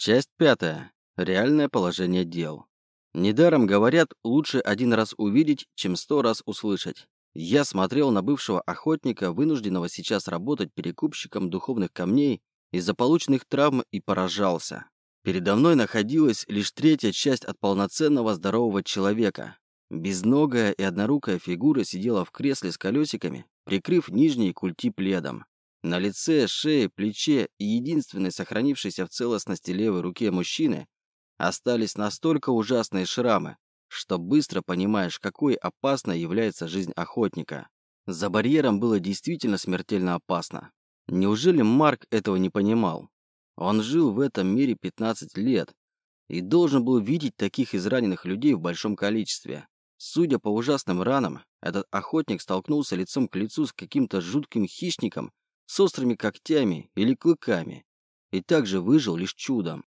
Часть пятая. Реальное положение дел. Недаром говорят, лучше один раз увидеть, чем сто раз услышать. Я смотрел на бывшего охотника, вынужденного сейчас работать перекупщиком духовных камней из-за полученных травм и поражался. Передо мной находилась лишь третья часть от полноценного здорового человека. Безногая и однорукая фигура сидела в кресле с колесиками, прикрыв нижние культи пледом. На лице, шее, плече и единственной сохранившейся в целостности левой руке мужчины остались настолько ужасные шрамы, что быстро понимаешь, какой опасной является жизнь охотника. За барьером было действительно смертельно опасно. Неужели Марк этого не понимал? Он жил в этом мире 15 лет и должен был видеть таких израненных людей в большом количестве. Судя по ужасным ранам, этот охотник столкнулся лицом к лицу с каким-то жутким хищником с острыми когтями или клыками и также выжил лишь чудом.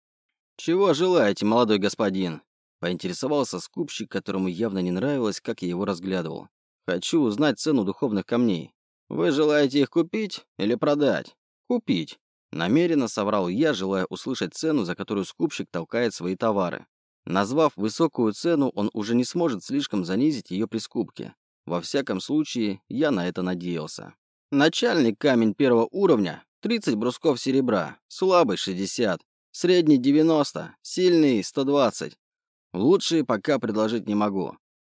«Чего желаете, молодой господин?» – поинтересовался скупщик, которому явно не нравилось, как я его разглядывал. «Хочу узнать цену духовных камней. Вы желаете их купить или продать?» «Купить», Намеренно соврал я, желая услышать цену, за которую скупщик толкает свои товары. Назвав высокую цену, он уже не сможет слишком занизить ее при скупке. Во всяком случае, я на это надеялся. Начальник камень первого уровня – 30 брусков серебра, слабый – 60, средний – 90, сильный – 120. Лучшие пока предложить не могу.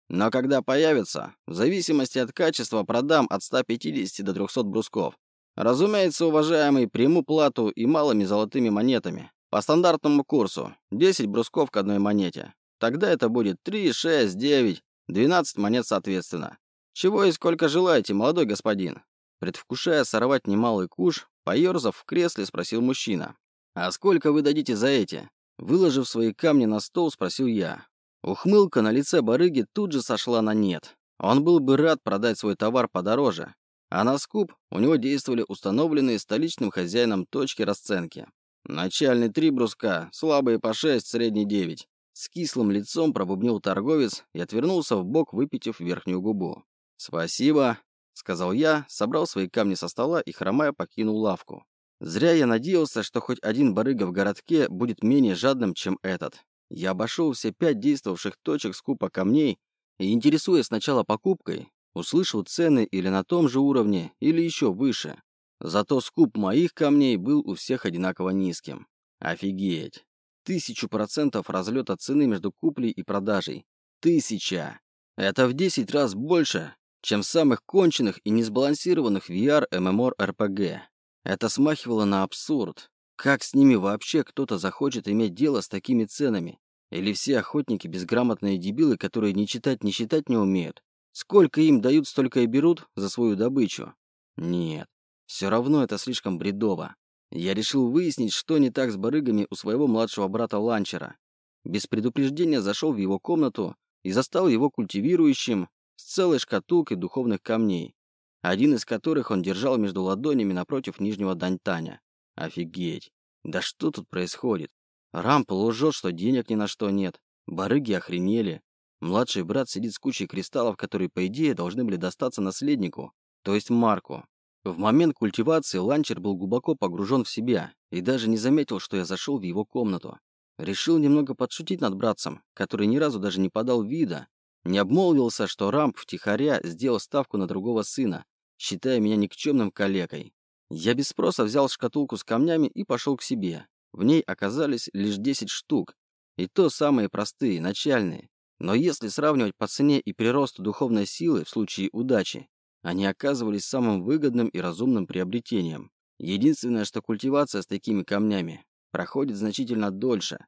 Но когда появятся, в зависимости от качества продам от 150 до 300 брусков. Разумеется, уважаемый, приму плату и малыми золотыми монетами. По стандартному курсу. 10 брусков к одной монете. Тогда это будет 3, 6, 9, 12 монет соответственно. Чего и сколько желаете, молодой господин? Предвкушая сорвать немалый куш, поерзав в кресле, спросил мужчина. «А сколько вы дадите за эти?» Выложив свои камни на стол, спросил я. Ухмылка на лице барыги тут же сошла на нет. Он был бы рад продать свой товар подороже, а на скуп у него действовали установленные столичным хозяином точки расценки. Начальный три бруска, слабые по шесть, средний девять. С кислым лицом пробубнил торговец и отвернулся в бок, выпитив верхнюю губу. «Спасибо», — сказал я, собрал свои камни со стола и, хромая, покинул лавку. Зря я надеялся, что хоть один барыга в городке будет менее жадным, чем этот. Я обошел все пять действовавших точек скупа камней и, интересуясь сначала покупкой, Услышал цены или на том же уровне, или еще выше. Зато скуп моих камней был у всех одинаково низким. Офигеть. Тысячу процентов разлета цены между куплей и продажей. Тысяча. Это в 10 раз больше, чем в самых конченных и несбалансированных VR MMORPG. Это смахивало на абсурд. Как с ними вообще кто-то захочет иметь дело с такими ценами? Или все охотники безграмотные дебилы, которые ни читать, ни считать не умеют? Сколько им дают, столько и берут за свою добычу. Нет, все равно это слишком бредово. Я решил выяснить, что не так с барыгами у своего младшего брата Ланчера. Без предупреждения зашел в его комнату и застал его культивирующим с целой шкатулкой духовных камней, один из которых он держал между ладонями напротив нижнего Даньтаня. Офигеть. Да что тут происходит? Рампл лжет, что денег ни на что нет. Барыги охренели. Младший брат сидит с кучей кристаллов, которые, по идее, должны были достаться наследнику, то есть Марку. В момент культивации ланчер был глубоко погружен в себя и даже не заметил, что я зашел в его комнату. Решил немного подшутить над братцем, который ни разу даже не подал вида, не обмолвился, что Рамп втихаря сделал ставку на другого сына, считая меня никчемным калекой. Я без спроса взял шкатулку с камнями и пошел к себе. В ней оказались лишь 10 штук, и то самые простые, начальные, но если сравнивать по цене и приросту духовной силы в случае удачи, они оказывались самым выгодным и разумным приобретением. Единственное, что культивация с такими камнями проходит значительно дольше.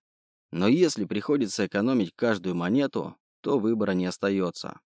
Но если приходится экономить каждую монету, то выбора не остается.